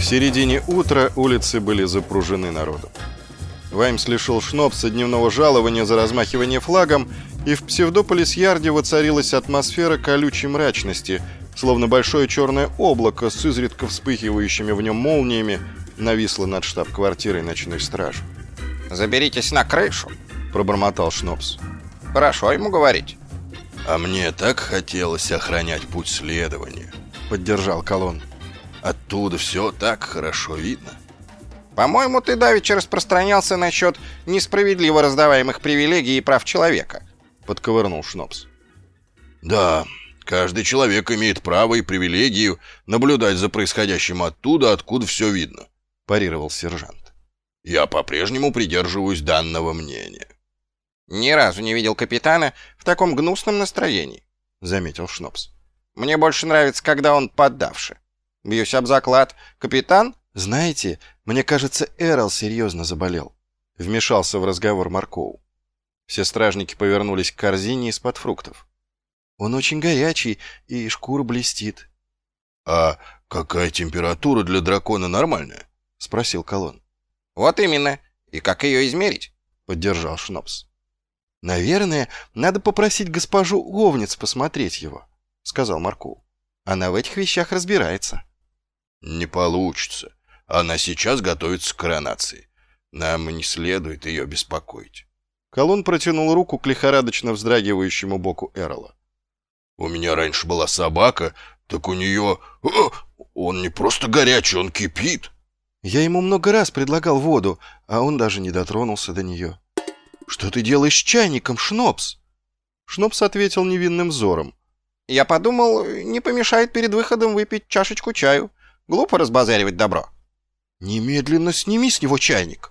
К середине утра улицы были запружены народом. Ваймс лишил Шнопса дневного жалования за размахивание флагом, и в Псевдополис-Ярде воцарилась атмосфера колючей мрачности, словно большое черное облако с изредка вспыхивающими в нем молниями нависло над штаб-квартирой ночной стражи. «Заберитесь на крышу», — пробормотал Шнопс. «Хорошо ему говорить». «А мне так хотелось охранять путь следования», — поддержал Колон. «Оттуда все так хорошо видно». По-моему, ты давеча распространялся насчет несправедливо раздаваемых привилегий и прав человека», — подковырнул Шнопс. «Да, каждый человек имеет право и привилегию наблюдать за происходящим оттуда, откуда все видно», — парировал сержант. «Я по-прежнему придерживаюсь данного мнения». «Ни разу не видел капитана в таком гнусном настроении», — заметил Шнопс. «Мне больше нравится, когда он поддавший. Бьюсь об заклад. Капитан «Знаете, мне кажется, Эрл серьезно заболел», — вмешался в разговор Маркоу. Все стражники повернулись к корзине из-под фруктов. «Он очень горячий, и шкура блестит». «А какая температура для дракона нормальная?» — спросил Колон. «Вот именно. И как ее измерить?» — поддержал Шнопс. «Наверное, надо попросить госпожу Овниц посмотреть его», — сказал Маркоу. «Она в этих вещах разбирается». «Не получится. Она сейчас готовится к коронации. Нам не следует ее беспокоить. Колон протянул руку к лихорадочно вздрагивающему боку Эрла. «У меня раньше была собака, так у нее... О, он не просто горячий, он кипит!» Я ему много раз предлагал воду, а он даже не дотронулся до нее. «Что ты делаешь с чайником, Шнопс?» Шнопс ответил невинным взором. «Я подумал, не помешает перед выходом выпить чашечку чаю. Глупо разбазаривать добро». «Немедленно сними с него чайник!»